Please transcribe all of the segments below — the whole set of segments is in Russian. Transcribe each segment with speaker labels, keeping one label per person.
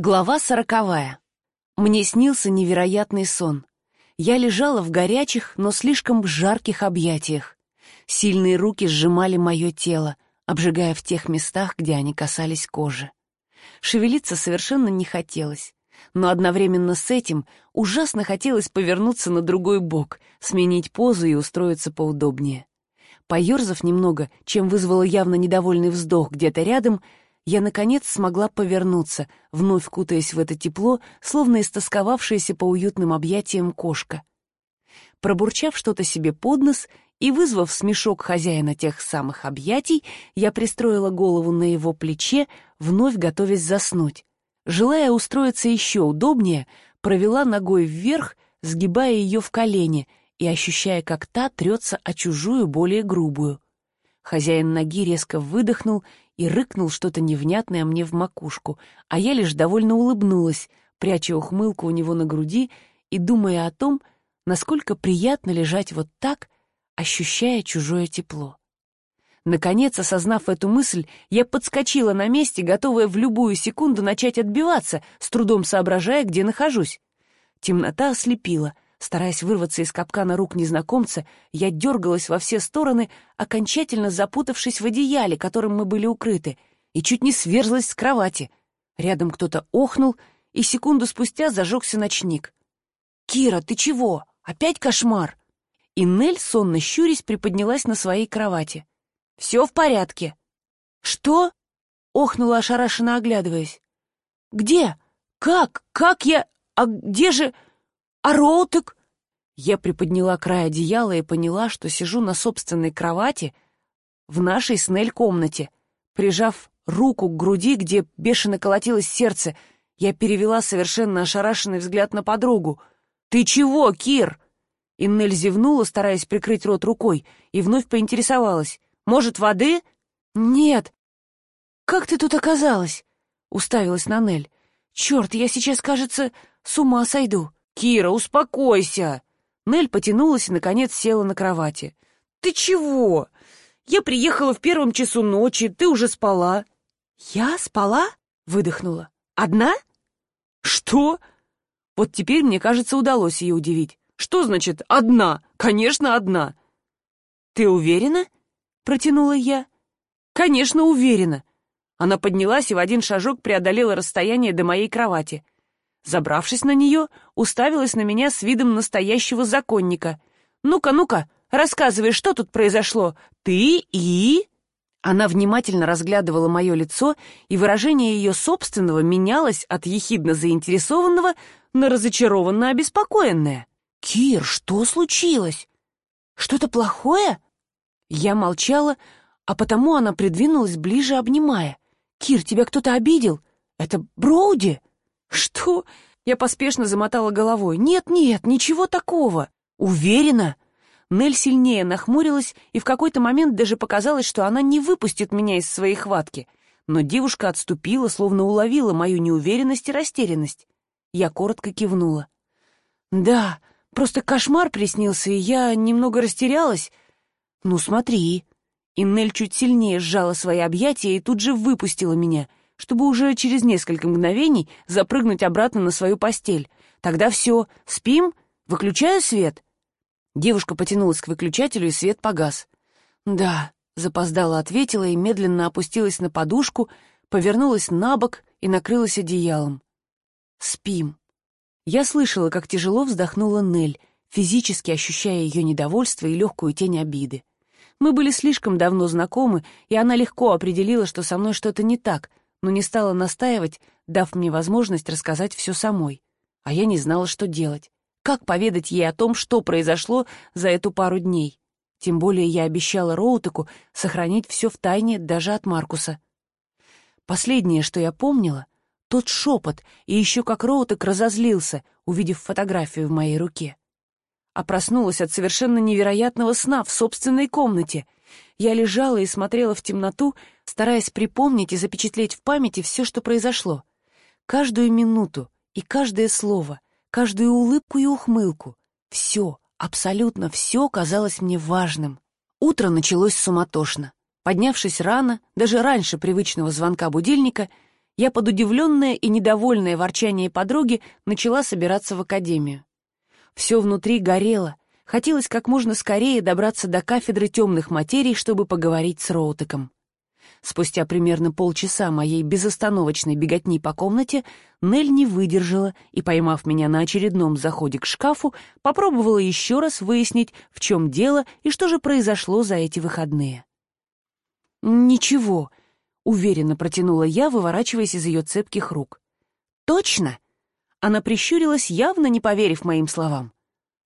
Speaker 1: Глава сороковая. Мне снился невероятный сон. Я лежала в горячих, но слишком жарких объятиях. Сильные руки сжимали мое тело, обжигая в тех местах, где они касались кожи. Шевелиться совершенно не хотелось, но одновременно с этим ужасно хотелось повернуться на другой бок, сменить позу и устроиться поудобнее. Поерзав немного, чем вызвало явно недовольный вздох где-то рядом, я, наконец, смогла повернуться, вновь кутаясь в это тепло, словно истосковавшаяся по уютным объятиям кошка. Пробурчав что-то себе под нос и вызвав смешок хозяина тех самых объятий, я пристроила голову на его плече, вновь готовясь заснуть. Желая устроиться еще удобнее, провела ногой вверх, сгибая ее в колени и ощущая, как та трется о чужую, более грубую. Хозяин ноги резко выдохнул и рыкнул что-то невнятное мне в макушку, а я лишь довольно улыбнулась, пряча ухмылку у него на груди и думая о том, насколько приятно лежать вот так, ощущая чужое тепло. Наконец, осознав эту мысль, я подскочила на месте, готовая в любую секунду начать отбиваться, с трудом соображая, где нахожусь. Темнота ослепила — Стараясь вырваться из капкана рук незнакомца, я дергалась во все стороны, окончательно запутавшись в одеяле, которым мы были укрыты, и чуть не сверзлась с кровати. Рядом кто-то охнул, и секунду спустя зажегся ночник. «Кира, ты чего? Опять кошмар?» И Нель, сонно щурясь, приподнялась на своей кровати. «Все в порядке». «Что?» — охнула ошарашенно, оглядываясь. «Где? Как? Как я? А где же...» «А Роутек?» Я приподняла край одеяла и поняла, что сижу на собственной кровати в нашей снель комнате. Прижав руку к груди, где бешено колотилось сердце, я перевела совершенно ошарашенный взгляд на подругу. «Ты чего, Кир?» Иннель зевнула, стараясь прикрыть рот рукой, и вновь поинтересовалась. «Может, воды?» «Нет». «Как ты тут оказалась?» — уставилась на Нель. «Черт, я сейчас, кажется, с ума сойду». «Кира, успокойся!» Нель потянулась и, наконец, села на кровати. «Ты чего? Я приехала в первом часу ночи, ты уже спала». «Я спала?» — выдохнула. «Одна?» «Что?» Вот теперь, мне кажется, удалось ее удивить. «Что значит «одна»? Конечно, одна!» «Ты уверена?» — протянула я. «Конечно, уверена!» Она поднялась и в один шажок преодолела расстояние до моей кровати — Забравшись на нее, уставилась на меня с видом настоящего законника. «Ну-ка, ну-ка, рассказывай, что тут произошло? Ты и...» Она внимательно разглядывала мое лицо, и выражение ее собственного менялось от ехидно заинтересованного на разочарованно обеспокоенное. «Кир, что случилось? Что-то плохое?» Я молчала, а потому она придвинулась ближе, обнимая. «Кир, тебя кто-то обидел? Это Броуди?» «Что?» Я поспешно замотала головой. «Нет-нет, ничего такого!» «Уверена?» Нель сильнее нахмурилась, и в какой-то момент даже показалось, что она не выпустит меня из своей хватки. Но девушка отступила, словно уловила мою неуверенность и растерянность. Я коротко кивнула. «Да, просто кошмар приснился, и я немного растерялась. Ну, смотри». И Нель чуть сильнее сжала свои объятия и тут же выпустила меня чтобы уже через несколько мгновений запрыгнуть обратно на свою постель. Тогда все, спим, выключаю свет. Девушка потянулась к выключателю, и свет погас. «Да», — запоздала ответила и медленно опустилась на подушку, повернулась на бок и накрылась одеялом. «Спим». Я слышала, как тяжело вздохнула Нель, физически ощущая ее недовольство и легкую тень обиды. Мы были слишком давно знакомы, и она легко определила, что со мной что-то не так, но не стала настаивать, дав мне возможность рассказать все самой. А я не знала, что делать. Как поведать ей о том, что произошло за эту пару дней? Тем более я обещала Роутеку сохранить все в тайне даже от Маркуса. Последнее, что я помнила, тот шепот, и еще как Роутек разозлился, увидев фотографию в моей руке. А проснулась от совершенно невероятного сна в собственной комнате — я лежала и смотрела в темноту, стараясь припомнить и запечатлеть в памяти все, что произошло. Каждую минуту и каждое слово, каждую улыбку и ухмылку. Все, абсолютно все казалось мне важным. Утро началось суматошно. Поднявшись рано, даже раньше привычного звонка будильника, я под удивленное и недовольное ворчание подруги начала собираться в академию. Все внутри горело, хотелось как можно скорее добраться до кафедры темных материй, чтобы поговорить с Роутеком. Спустя примерно полчаса моей безостановочной беготни по комнате Нель не выдержала и, поймав меня на очередном заходе к шкафу, попробовала еще раз выяснить, в чем дело и что же произошло за эти выходные. «Ничего», — уверенно протянула я, выворачиваясь из ее цепких рук. «Точно?» Она прищурилась, явно не поверив моим словам.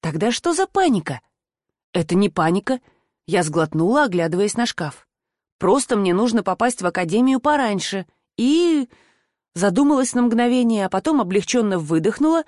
Speaker 1: «Тогда что за паника?» «Это не паника», — я сглотнула, оглядываясь на шкаф. Просто мне нужно попасть в академию пораньше. И... Задумалась на мгновение, а потом облегченно выдохнула,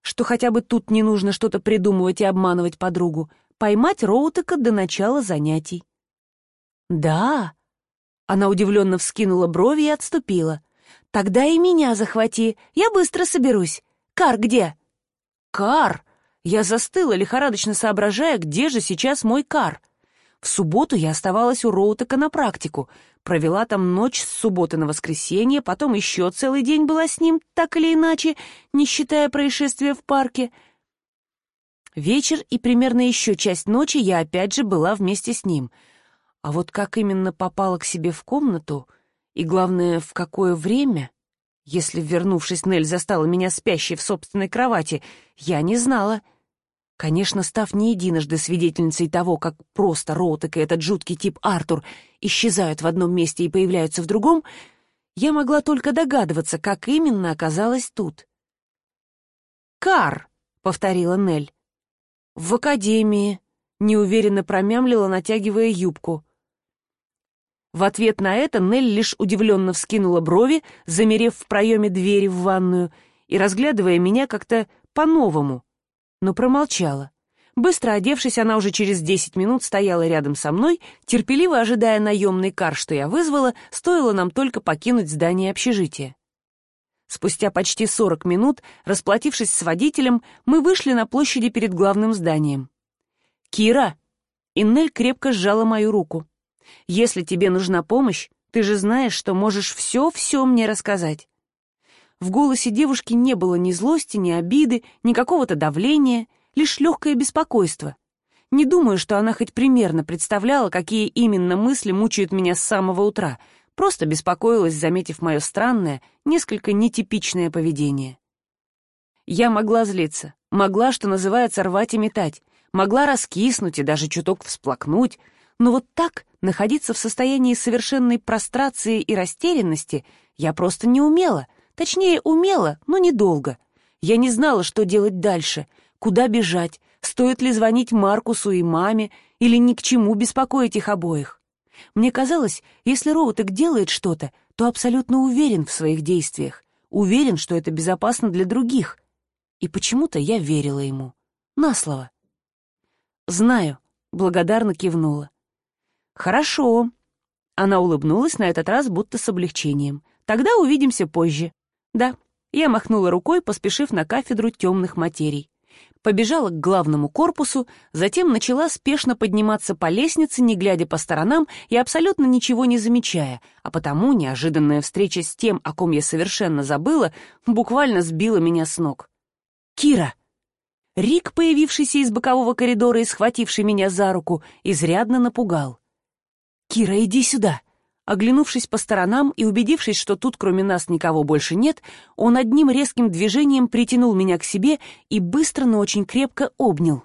Speaker 1: что хотя бы тут не нужно что-то придумывать и обманывать подругу, поймать Роутека до начала занятий. «Да?» Она удивленно вскинула брови и отступила. «Тогда и меня захвати, я быстро соберусь. Кар где?» «Кар?» Я застыла, лихорадочно соображая, где же сейчас мой кар — в субботу я оставалась у Роутека на практику, провела там ночь с субботы на воскресенье, потом еще целый день была с ним, так или иначе, не считая происшествия в парке. Вечер и примерно еще часть ночи я опять же была вместе с ним. А вот как именно попала к себе в комнату, и, главное, в какое время, если, вернувшись, Нель застала меня спящей в собственной кровати, я не знала — Конечно, став не единожды свидетельницей того, как просто Роутек и этот жуткий тип Артур исчезают в одном месте и появляются в другом, я могла только догадываться, как именно оказалась тут. «Кар», — повторила Нель. «В академии», — неуверенно промямлила, натягивая юбку. В ответ на это Нель лишь удивленно вскинула брови, замерев в проеме двери в ванную и разглядывая меня как-то по-новому — но промолчала. Быстро одевшись, она уже через десять минут стояла рядом со мной, терпеливо ожидая наемный кар, что я вызвала, стоило нам только покинуть здание общежития. Спустя почти сорок минут, расплатившись с водителем, мы вышли на площади перед главным зданием. «Кира!» Иннель крепко сжала мою руку. «Если тебе нужна помощь, ты же знаешь, что можешь все-все мне рассказать. В голосе девушки не было ни злости, ни обиды, ни какого-то давления, лишь легкое беспокойство. Не думаю, что она хоть примерно представляла, какие именно мысли мучают меня с самого утра, просто беспокоилась, заметив мое странное, несколько нетипичное поведение. Я могла злиться, могла, что называется, рвать и метать, могла раскиснуть и даже чуток всплакнуть, но вот так находиться в состоянии совершенной прострации и растерянности я просто не умела, Точнее, умела, но недолго. Я не знала, что делать дальше, куда бежать, стоит ли звонить Маркусу и маме, или ни к чему беспокоить их обоих. Мне казалось, если Роутек делает что-то, то абсолютно уверен в своих действиях, уверен, что это безопасно для других. И почему-то я верила ему. На слово. «Знаю», — благодарно кивнула. «Хорошо». Она улыбнулась на этот раз будто с облегчением. «Тогда увидимся позже». Да, я махнула рукой, поспешив на кафедру темных материй. Побежала к главному корпусу, затем начала спешно подниматься по лестнице, не глядя по сторонам и абсолютно ничего не замечая, а потому неожиданная встреча с тем, о ком я совершенно забыла, буквально сбила меня с ног. «Кира!» Рик, появившийся из бокового коридора и схвативший меня за руку, изрядно напугал. «Кира, иди сюда!» Оглянувшись по сторонам и убедившись, что тут кроме нас никого больше нет, он одним резким движением притянул меня к себе и быстро, но очень крепко обнял.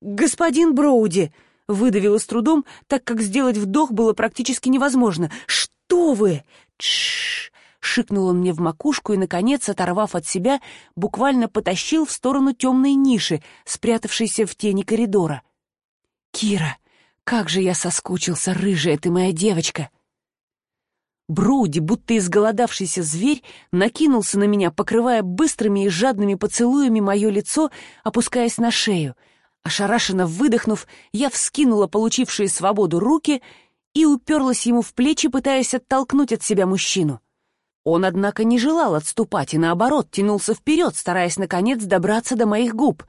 Speaker 1: «Господин Броуди!» — выдавила с трудом, так как сделать вдох было практически невозможно. «Что вы?» «Тш-ш-ш!» шикнул он мне в макушку и, наконец, оторвав от себя, буквально потащил в сторону темной ниши, спрятавшейся в тени коридора. «Кира!» Как же я соскучился, рыжая ты моя девочка!» Броуди, будто изголодавшийся зверь, накинулся на меня, покрывая быстрыми и жадными поцелуями мое лицо, опускаясь на шею. Ошарашенно выдохнув, я вскинула получившие свободу руки и уперлась ему в плечи, пытаясь оттолкнуть от себя мужчину. Он, однако, не желал отступать и, наоборот, тянулся вперед, стараясь, наконец, добраться до моих губ.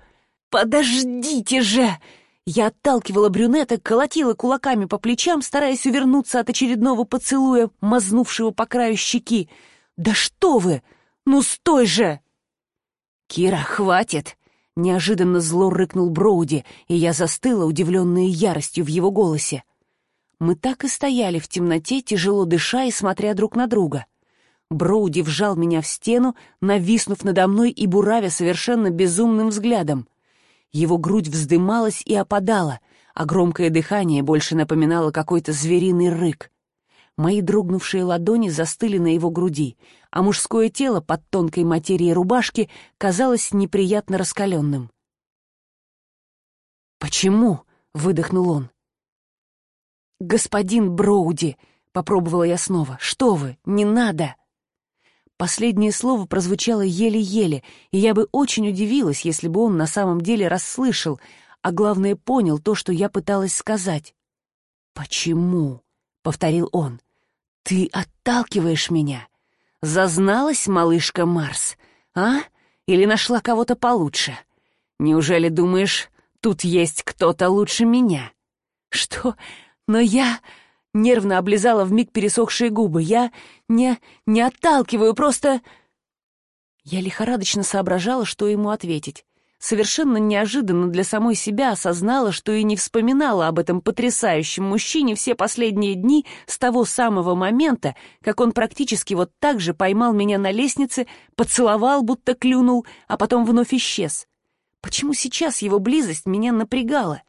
Speaker 1: «Подождите же!» Я отталкивала брюнета, колотила кулаками по плечам, стараясь увернуться от очередного поцелуя, мазнувшего по краю щеки. «Да что вы! Ну стой же!» «Кира, хватит!» — неожиданно зло рыкнул Броуди, и я застыла, удивленная яростью в его голосе. Мы так и стояли в темноте, тяжело дыша и смотря друг на друга. Броуди вжал меня в стену, нависнув надо мной и буравя совершенно безумным взглядом. Его грудь вздымалась и опадала, а громкое дыхание больше напоминало какой-то звериный рык. Мои дрогнувшие ладони застыли на его груди, а мужское тело под тонкой материей рубашки казалось неприятно раскаленным. «Почему?» — выдохнул он. «Господин Броуди!» — попробовала я снова. «Что вы? Не надо!» Последнее слово прозвучало еле-еле, и я бы очень удивилась, если бы он на самом деле расслышал, а главное понял то, что я пыталась сказать. «Почему?» — повторил он. «Ты отталкиваешь меня. Зазналась малышка Марс, а? Или нашла кого-то получше? Неужели думаешь, тут есть кто-то лучше меня?» «Что? Но я...» — нервно облизала вмиг пересохшие губы. «Я не... не отталкиваю, просто...» Я лихорадочно соображала, что ему ответить. Совершенно неожиданно для самой себя осознала, что и не вспоминала об этом потрясающем мужчине все последние дни с того самого момента, как он практически вот так же поймал меня на лестнице, поцеловал, будто клюнул, а потом вновь исчез. Почему сейчас его близость меня напрягала?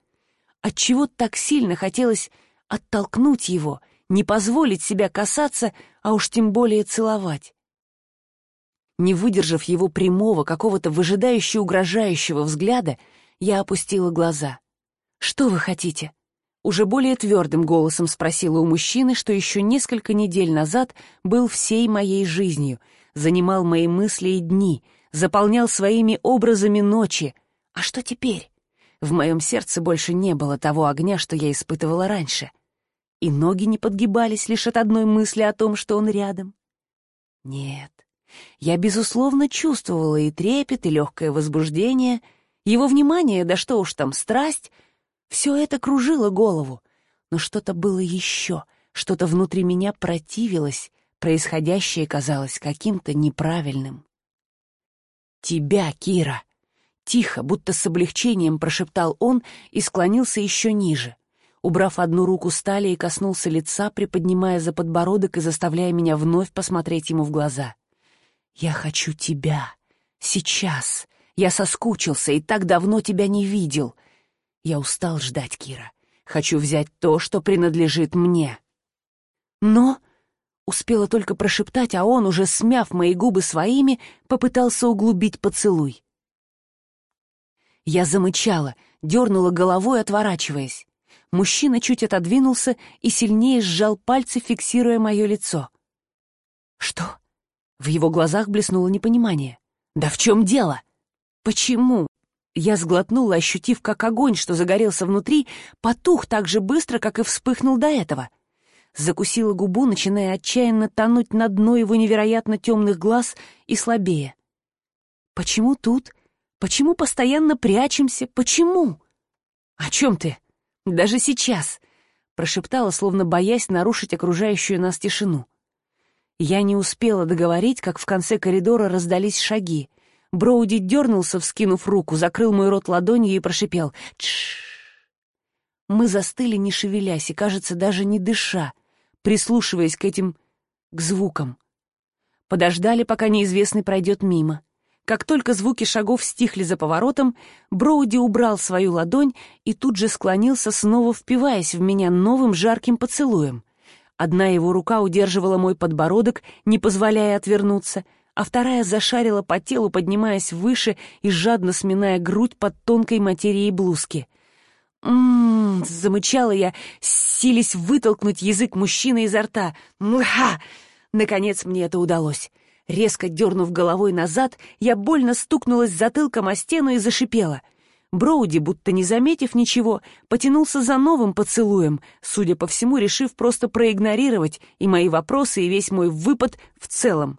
Speaker 1: Отчего так сильно хотелось оттолкнуть его, не позволить себя касаться, а уж тем более целовать. Не выдержав его прямого, какого-то выжидающе угрожающего взгляда, я опустила глаза. «Что вы хотите?» Уже более твердым голосом спросила у мужчины, что еще несколько недель назад был всей моей жизнью, занимал мои мысли и дни, заполнял своими образами ночи. А что теперь? В моем сердце больше не было того огня, что я испытывала раньше и ноги не подгибались лишь от одной мысли о том, что он рядом. Нет, я, безусловно, чувствовала и трепет, и легкое возбуждение, его внимание, да что уж там, страсть, все это кружило голову, но что-то было еще, что-то внутри меня противилось, происходящее казалось каким-то неправильным. «Тебя, Кира!» Тихо, будто с облегчением прошептал он и склонился еще ниже убрав одну руку с талии, коснулся лица, приподнимая за подбородок и заставляя меня вновь посмотреть ему в глаза. «Я хочу тебя. Сейчас. Я соскучился и так давно тебя не видел. Я устал ждать, Кира. Хочу взять то, что принадлежит мне». «Но...» — успела только прошептать, а он, уже смяв мои губы своими, попытался углубить поцелуй. Я замычала, дернула головой, отворачиваясь мужчина чуть отодвинулся и сильнее сжал пальцы, фиксируя мое лицо. «Что?» В его глазах блеснуло непонимание. «Да в чем дело? Почему?» Я сглотнула, ощутив, как огонь, что загорелся внутри, потух так же быстро, как и вспыхнул до этого. Закусила губу, начиная отчаянно тонуть на дно его невероятно темных глаз и слабее. «Почему тут? Почему постоянно прячемся? Почему?» «О чем ты?» Даже сейчас!» — прошептала, словно боясь нарушить окружающую нас тишину. Я не успела договорить, как в конце коридора раздались шаги. Броуди дернулся, вскинув руку, закрыл мой рот ладонью и прошипел «Тш». Мы застыли, не шевелясь и, кажется, даже не дыша, прислушиваясь к этим... к звукам. Подождали, пока неизвестный пройдет мимо. Как только звуки шагов стихли за поворотом, Броуди убрал свою ладонь и тут же склонился, снова впиваясь в меня новым жарким поцелуем. Одна его рука удерживала мой подбородок, не позволяя отвернуться, а вторая зашарила по телу, поднимаясь выше и жадно сминая грудь под тонкой материей блузки. «М-м-м!» замычала я, сились вытолкнуть язык мужчины изо рта. «Мха!» Наконец мне это удалось. Резко дернув головой назад, я больно стукнулась затылком о стену и зашипела. Броуди, будто не заметив ничего, потянулся за новым поцелуем, судя по всему, решив просто проигнорировать и мои вопросы, и весь мой выпад в целом.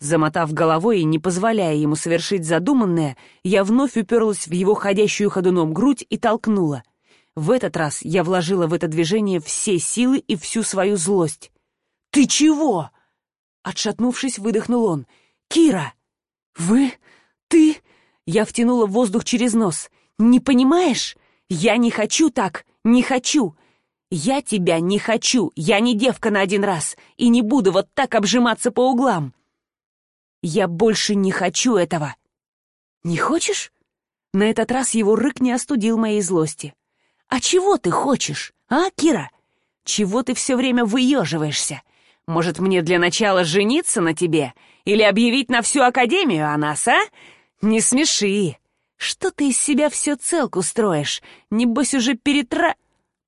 Speaker 1: Замотав головой и не позволяя ему совершить задуманное, я вновь уперлась в его ходящую ходуном грудь и толкнула. В этот раз я вложила в это движение все силы и всю свою злость. «Ты чего?» Отшатнувшись, выдохнул он. «Кира!» «Вы? Ты?» Я втянула воздух через нос. «Не понимаешь? Я не хочу так! Не хочу! Я тебя не хочу! Я не девка на один раз! И не буду вот так обжиматься по углам!» «Я больше не хочу этого!» «Не хочешь?» На этот раз его рык не остудил моей злости. «А чего ты хочешь, а, Кира? Чего ты все время выеживаешься? Может, мне для начала жениться на тебе? Или объявить на всю Академию о нас, а? Не смеши! Что ты из себя все целку строишь? Небось уже перетра...»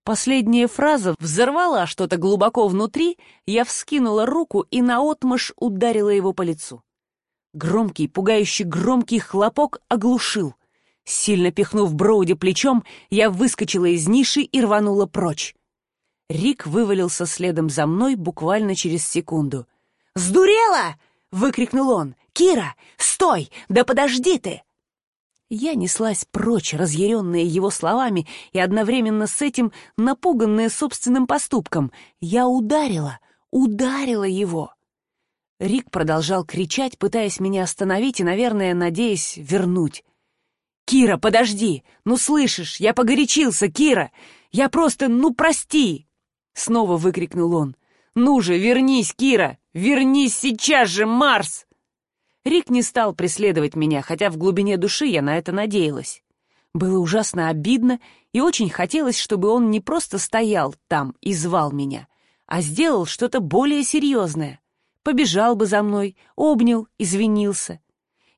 Speaker 1: Последняя фраза взорвала что-то глубоко внутри, я вскинула руку и наотмашь ударила его по лицу. Громкий, пугающий громкий хлопок оглушил. Сильно пихнув Броуди плечом, я выскочила из ниши и рванула прочь. Рик вывалился следом за мной буквально через секунду. «Сдурела!» — выкрикнул он. «Кира, стой! Да подожди ты!» Я неслась прочь, разъяренная его словами и одновременно с этим напуганная собственным поступком. Я ударила, ударила его. Рик продолжал кричать, пытаясь меня остановить и, наверное, надеясь вернуть. «Кира, подожди! Ну, слышишь, я погорячился, Кира! Я просто, ну, прости!» Снова выкрикнул он. «Ну же, вернись, Кира! Вернись сейчас же, Марс!» Рик не стал преследовать меня, хотя в глубине души я на это надеялась. Было ужасно обидно, и очень хотелось, чтобы он не просто стоял там и звал меня, а сделал что-то более серьезное. Побежал бы за мной, обнял, извинился.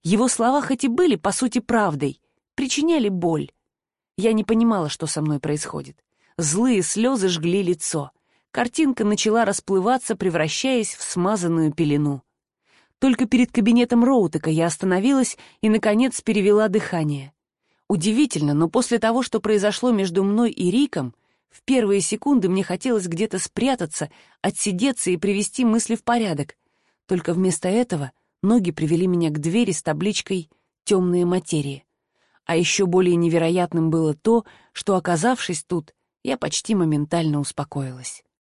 Speaker 1: Его слова хоть и были, по сути, правдой, причиняли боль. Я не понимала, что со мной происходит. Злые слезы жгли лицо. Картинка начала расплываться, превращаясь в смазанную пелену. Только перед кабинетом Роутека я остановилась и, наконец, перевела дыхание. Удивительно, но после того, что произошло между мной и Риком, в первые секунды мне хотелось где-то спрятаться, отсидеться и привести мысли в порядок. Только вместо этого ноги привели меня к двери с табличкой «Темные материи». А еще более невероятным было то, что, оказавшись тут, я почти моментально успокоилась.